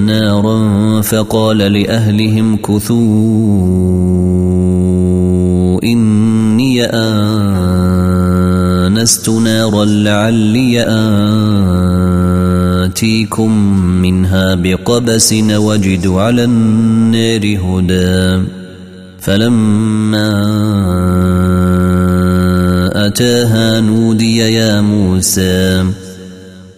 نارا فقال لأهلهم كثوا إني آنست نارا لعلي آتيكم منها بقبس وجد على النار هدى. فلما أتاها نودي يا موسى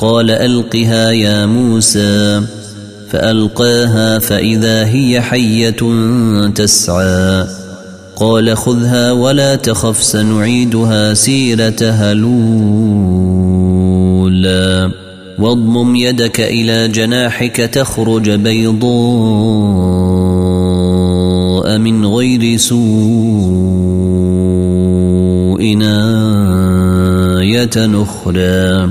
قال ألقها يا موسى فألقاها فإذا هي حية تسعى قال خذها ولا تخف سنعيدها سيرتها الأولى واضمم يدك إلى جناحك تخرج بيضاء من غير سوء آية أخرى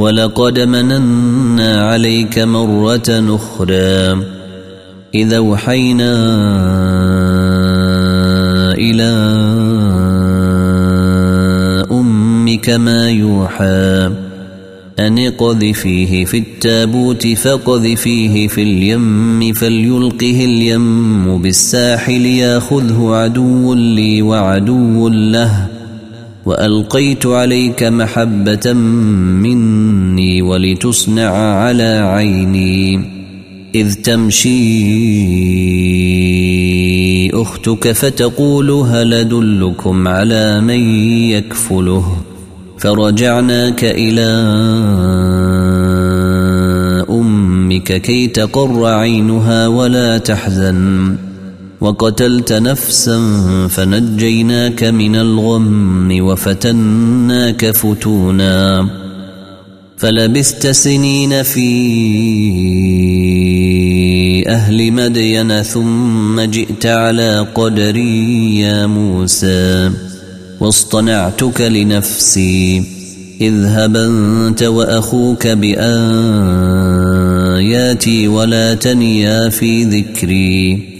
ولقد مننا عليك مرة أخرى. إذا أوحينا إلى أمك ما يوحى. أن اقذفيه في التابوت فقذفيه في اليم فليلقه اليم بالساحل ياخذه عدو لي وعدو له. وألقيت عليك محبة مني ولتصنع على عيني إذ تمشي أختك فتقول هل أدلكم على من يكفله؟ فرجعناك إلى أمك كي تقر عينها ولا تحزن. وقتلت نفسا فنجيناك من الغم وفتناك فتونا فلبست سنين في أهل مدين ثم جئت على قدري يا موسى واصطنعتك لنفسي اذهب أنت وأخوك بآياتي ولا تنيا في ذكري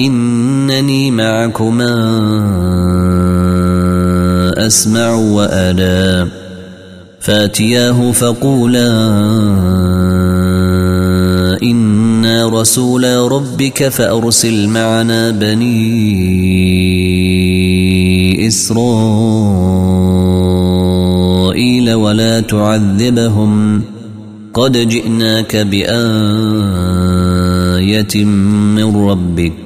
إنني معكما أسمع وارى فأتياه فقولا إنا رسولا ربك فأرسل معنا بني إسرائيل ولا تعذبهم. قد جئناك بآية من ربك.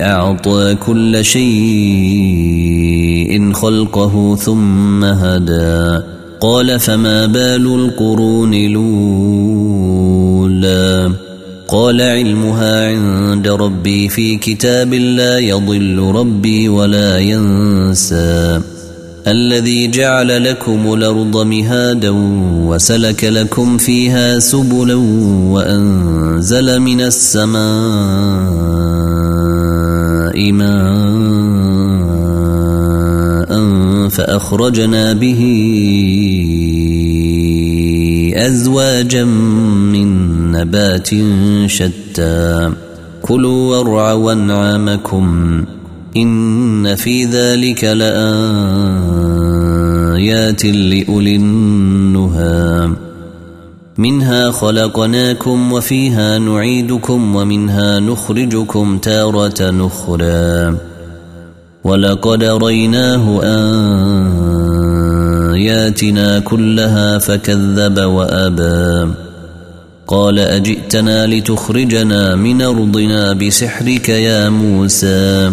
أعطى كل شيء خلقه ثم هدى. قال فما بال القرون الأولى؟ قال علمها عند ربي في كتاب لا يضل ربي ولا ينسى. الذي جعل لكم الأرض مهادا وسلك لكم فيها سبلا وأنزل من السماء ماء فأخرجنا به أزواجا من نبات شتى. كلوا وارعوا انعامكم إن في ذلك لآيات لأولي النهى. منها خلقناكم وفيها نعيدكم ومنها نخرجكم تارة نخرى ولقد ريناه آياتنا كلها فكذب وأبى. قال أجئتنا لتخرجنا من أرضنا بسحرك يا موسى.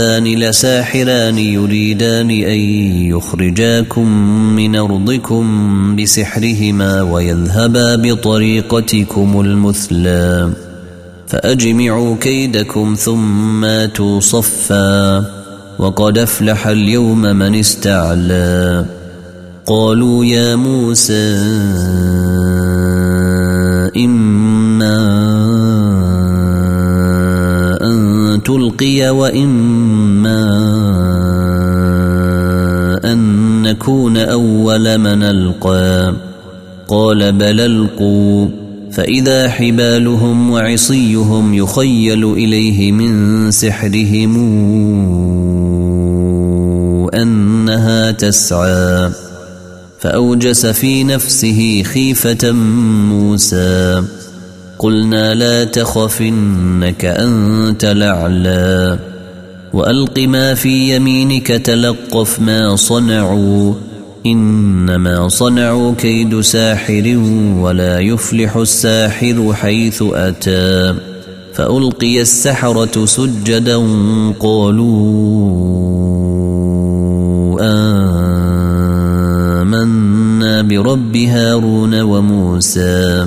ان هذان لساحران يريدان أن يخرجاكم من أرضكم بسحرهما ويذهبا بطريقتكم المثلى فأجمعوا كيدكم ثم آتوا صفا وقد أفلح اليوم من استعلى. قالوا يا موسى اما تلقي وإما أن نكون أول من ألقى. قال بل ألقوا. فإذا حبالهم وعصيهم يخيل إليه من سحرهم أنها تسعى. فأوجس في نفسه خيفة موسى. قلنا لا تخف إنك أنت الأعلى وألق ما في يمينك تلقف ما صنعوا إنما صنعوا كيد ساحر ولا يفلح الساحر حيث أتى فألقي السحرة سجدا قالوا آمنا برب هارون وموسى.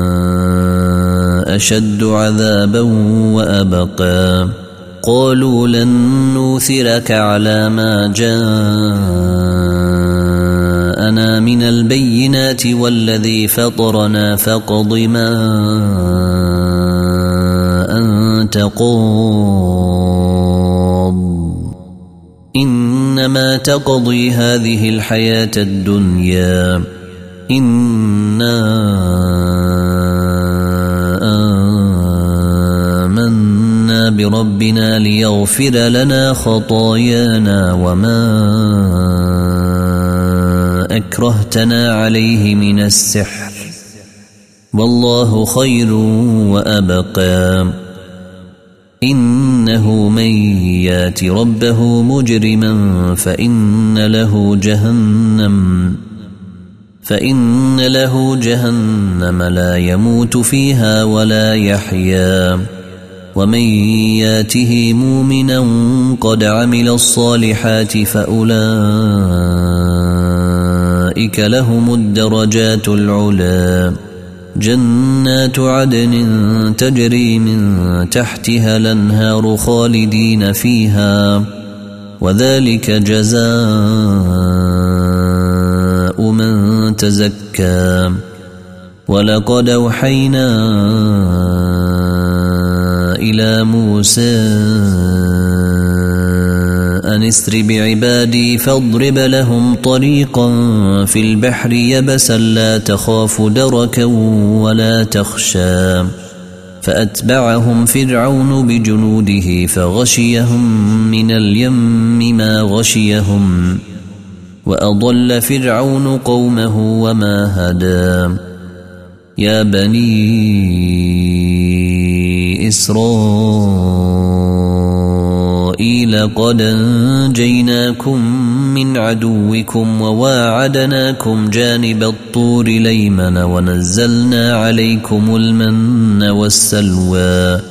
أشد عذابا وأبقى. قالوا لن نوثرك على ما جاءنا من البينات والذي فطرنا فاقض ما أنت قاض. إنما تقضي هذه الحياة الدنيا. إِنَّا بربنا ليغفر لنا خطايانا وما أكرهتنا عليه من السحر. والله خير وأبقى. إنه من يات ربه مجرما فإن له جهنم. فإن له جهنم لا يموت فيها ولا يحيا. ومن ياته مؤمنا قد عمل الصالحات فأولئك لهم الدرجات العلى جنات عدن تجري من تحتها الأنهار خالدين فيها. وذلك جزاء تزكى. ولقد أوحينا إلى موسى أن اسر بعبادي فاضرب لهم طريقا في البحر يبسا لا تخاف دركا ولا تخشى. فأتبعهم فرعون بجنوده فغشيهم من اليم ما غشيهم. وأضل فرعون قومه وما هدى. يا بني إسرائيل قد أنجيناكم من عدوكم وواعدناكم جانب الطور ليمن ونزلنا عليكم المن والسلوى.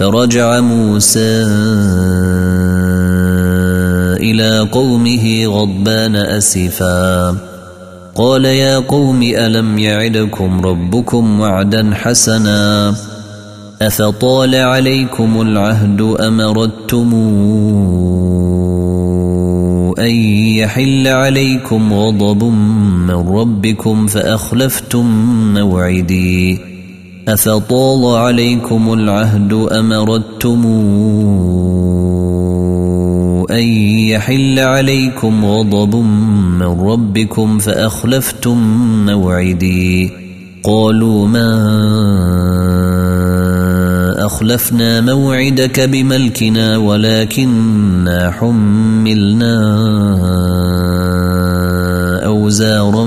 فرجع موسى إلى قومه غضبان أسفا. قال يا قوم ألم يعدكم ربكم وعدا حسنا؟ أفطال عليكم العهد أمرتم أن يحل عليكم غضب من ربكم فأخلفتم موعدي أفطال عليكم العهد أمرتم أن يحل عليكم غضب من ربكم فأخلفتم موعدي. قالوا ما أخلفنا موعدك بملكنا ولكننا حملنا أوزارا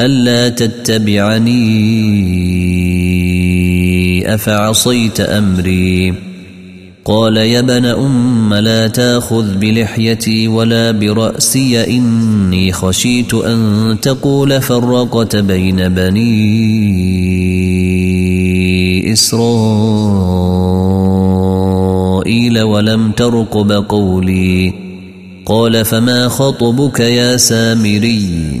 ألا تتبعني؟ أفعصيت أمري؟ قال يا ابن أم لا تأخذ بلحيتي ولا برأسي إني خشيت أن تقول فرقت بين بني إسرائيل ولم ترقب قولي. قال فما خطبك يا سامري؟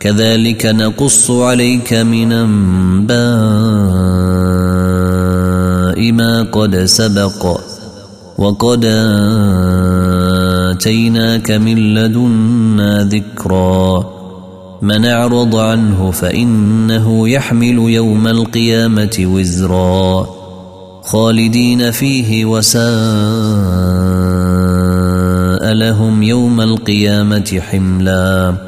كذلك نقص عليك من أنباء ما قد سبق وقد آتيناك من لدنا ذكرا من أعرض عنه فإنه يحمل يوم القيامة وزرا خالدين فيه وساء لهم يوم القيامة حملا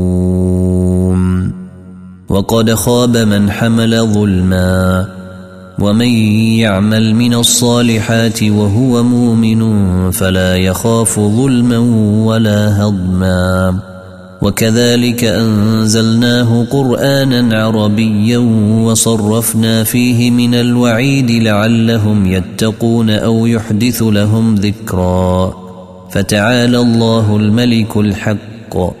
وقد خاب من حمل ظلما ومن يعمل من الصالحات وهو مؤمن فلا يخاف ظلما ولا هضما. وكذلك أنزلناه قرآنا عربيا وصرفنا فيه من الوعيد لعلهم يتقون أو يحدث لهم ذكرا. فتعالى الله الملك الحق.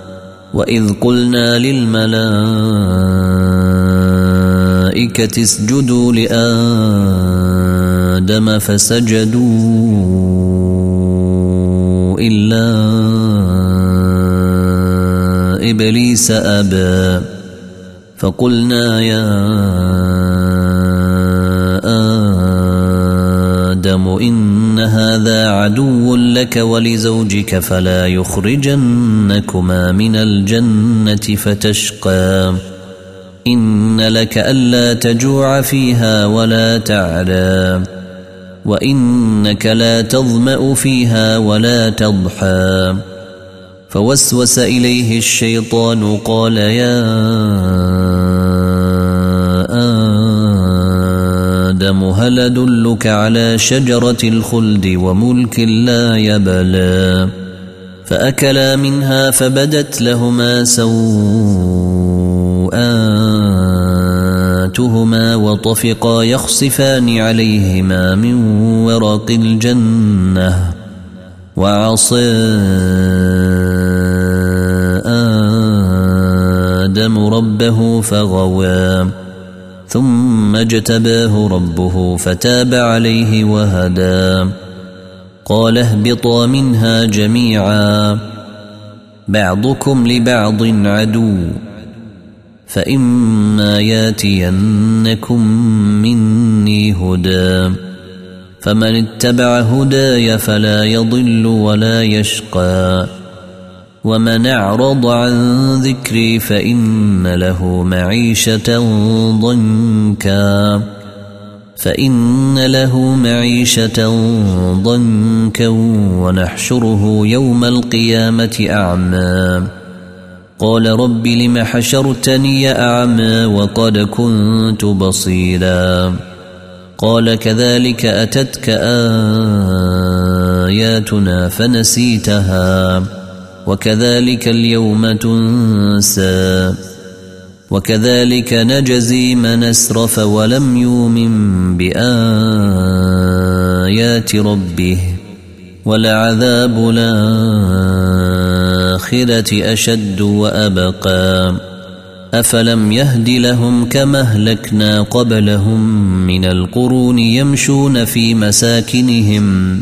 وإذ قلنا للملائكة اسجدوا لآدم فسجدوا إلا إبليس أبى فقلنا يا آدم إن هذا عدو لك ولزوجك فلا يخرجنكما من الجنة فتشقى. إن لك ألا تجوع فيها ولا تعلى. وإنك لا تظمأ فيها ولا تضحى. فوسوس إليه الشيطان قال يا آدم هل أدلك على شجرة الخلد وملك لا يبلى؟ فأكلا منها فبدت لهما سوءاتهما وطفقا يخصفان عليهما من ورق الجنة وعصى آدم ربه فغوى. ثم اجتباه ربه فتاب عليه وهدى. قال اهبطا منها جميعا. بعضكم لبعض عدو. فإما ياتينكم مني هدى. فمن اتبع هداي فلا يضل ولا يشقى. ومن اعرض عن ذكري فان له معيشه ضنكا فان له معيشه ضنكا ونحشره يوم القيامه اعمى قال رب لم حشرتني اعمى وقد كنت بصيرا قال كذلك اتتك اياتنا فنسيتها وكذلك اليوم تنسى وكذلك نجزي من أسرف ولم يؤمن بآيات ربه ولعذاب الآخرة أشد وأبقى أفلم يهد لهم كما أهلكنا قبلهم من القرون يمشون في مساكنهم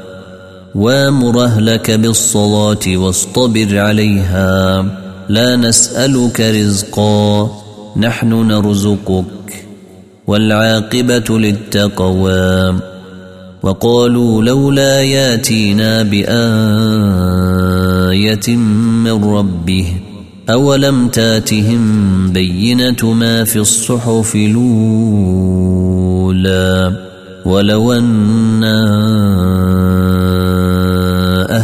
وامر اهلك بالصلاه واصطبر عليها لا نسالك رزقا نحن نرزقك والعاقبه للتقوى وقالوا لولا ياتينا بايه من ربه اولم تاتهم بينه ما في الصحف الاولى ولو أنا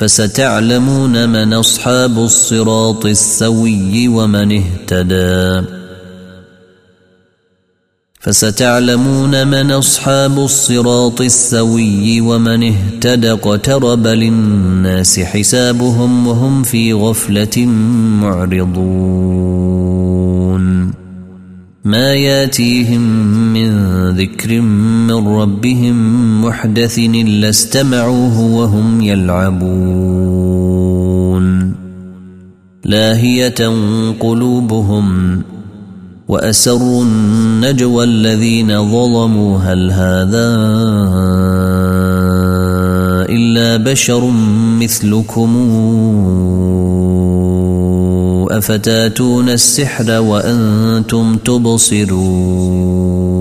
فستعلمون من أصحاب الصراط السوي ومن اهتدى. فستعلمون من أصحاب الصراط السوي ومن اهتدى. اقترب للناس حسابهم وهم في غفلة معرضون. ما ياتيهم من ذكر من ربهم محدث الا استمعوه وهم يلعبون لاهية قلوبهم وأسروا النجوى الذين ظلموا هل هذا إلا بشر مثلكم أفتاتون السحر وأنتم تبصرون